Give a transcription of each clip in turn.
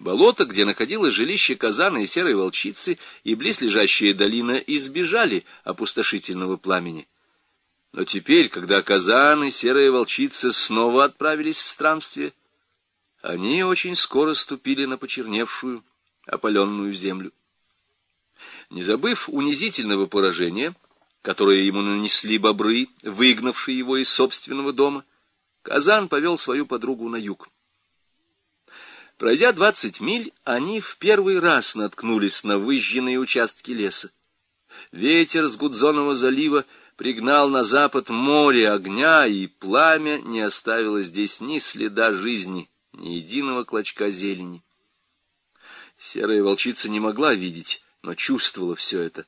Болото, где находилось жилище казана и серой волчицы, и близлежащая долина избежали опустошительного пламени. Но теперь, когда казан и серая волчица снова отправились в странствие, они очень скоро ступили на почерневшую, опаленную землю. Не забыв унизительного поражения, которое ему нанесли бобры, выгнавшие его из собственного дома, Казан повел свою подругу на юг. Пройдя двадцать миль, они в первый раз наткнулись на выжженные участки леса. Ветер с Гудзонова залива пригнал на запад море огня, и пламя не оставило здесь ни следа жизни, ни единого клочка зелени. Серая волчица не могла видеть, но чувствовала все это.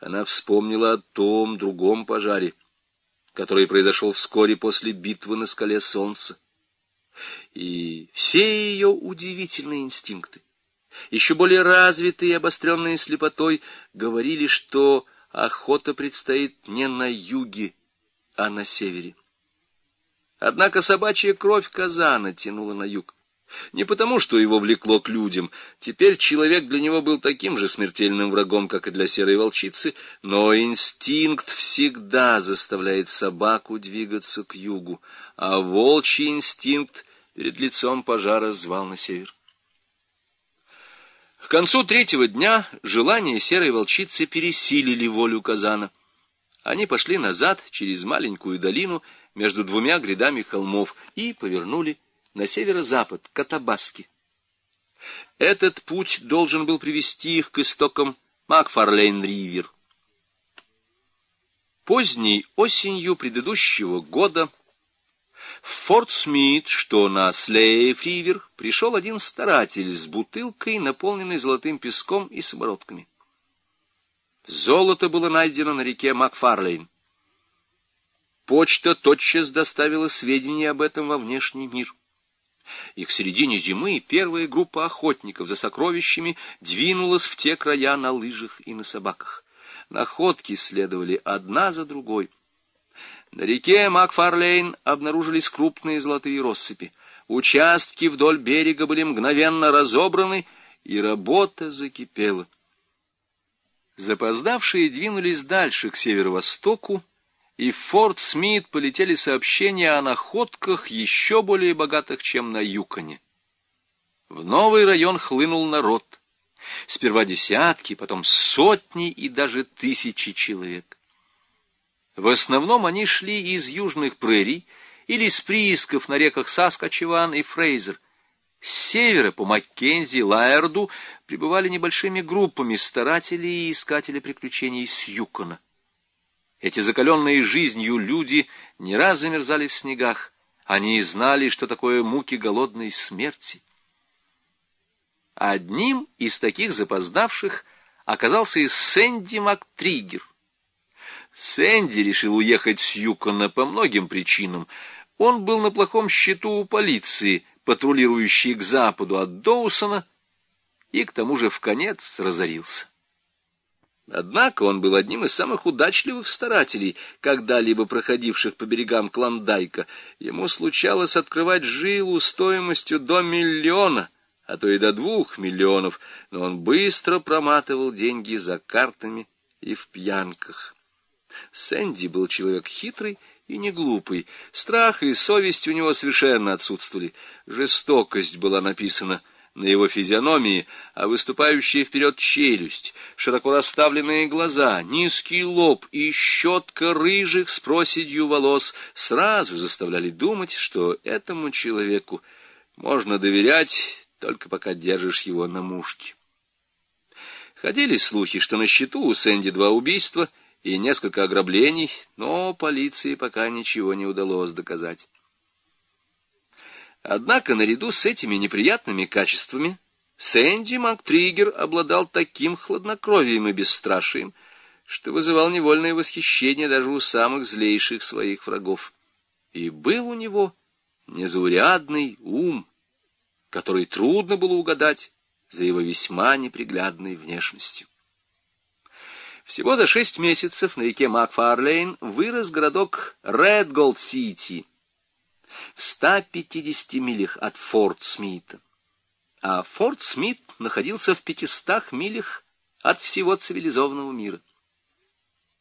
Она вспомнила о том другом пожаре, который произошел вскоре после битвы на скале солнца. И все ее удивительные инстинкты, еще более развитые и обостренные слепотой, говорили, что охота предстоит не на юге, а на севере. Однако собачья кровь казана тянула на юг. Не потому, что его влекло к людям. Теперь человек для него был таким же смертельным врагом, как и для серой волчицы, но инстинкт всегда заставляет собаку двигаться к югу, а волчий инстинкт перед лицом пожара звал на север. К концу третьего дня желания серой волчицы пересилили волю казана. Они пошли назад через маленькую долину между двумя грядами холмов и повернули на северо-запад, к Атабаске. Этот путь должен был привести их к истокам Макфарлейн-Ривер. Поздней осенью предыдущего года Форт Смит, что на Слейф-Ривер, пришел один старатель с бутылкой, наполненной золотым песком и самородками. Золото было найдено на реке Макфарлейн. Почта тотчас доставила сведения об этом во внешний мир и к середине зимы первая группа охотников за сокровищами двинулась в те края на лыжах и на собаках. Находки следовали одна за другой. На реке Макфарлейн обнаружились крупные золотые россыпи. Участки вдоль берега были мгновенно разобраны, и работа закипела. Запоздавшие двинулись дальше, к северо-востоку, и в Форт Смит полетели сообщения о находках еще более богатых, чем на Юконе. В новый район хлынул народ. Сперва десятки, потом сотни и даже тысячи человек. В основном они шли из южных прерий или с приисков на реках Саскачеван и Фрейзер. С севера по Маккензи, Лайерду прибывали небольшими группами старателей и искателей приключений с Юкона. Эти закаленные жизнью люди не раз замерзали в снегах. Они знали, что такое муки голодной смерти. Одним из таких запоздавших оказался и Сэнди МакТриггер. Сэнди решил уехать с Юкона по многим причинам. Он был на плохом счету у полиции, патрулирующей к западу от Доусона, и к тому же в конец разорился. Однако он был одним из самых удачливых старателей, когда-либо проходивших по берегам Клондайка. Ему случалось открывать жилу стоимостью до миллиона, а то и до двух миллионов, но он быстро проматывал деньги за картами и в пьянках. Сэнди был человек хитрый и не глупый. Страх и совесть у него совершенно отсутствовали. Жестокость была написана — на его физиономии, а выступающая вперед челюсть, широко расставленные глаза, низкий лоб и щетка рыжих с проседью волос сразу заставляли думать, что этому человеку можно доверять, только пока держишь его на мушке. Ходили слухи, что на счету у Сэнди два убийства и несколько ограблений, но полиции пока ничего не удалось доказать. Однако наряду с этими неприятными качествами Сэнди МакТриггер обладал таким хладнокровием и бесстрашием, что вызывал невольное восхищение даже у самых злейших своих врагов. И был у него незаурядный ум, который трудно было угадать за его весьма неприглядной внешностью. Всего за шесть месяцев на реке Макфарлейн вырос городок Редголд-Сити — в 150 милях от Форт Смита. а Форт Смит находился в пятистах милях от всего цивилизованного мира.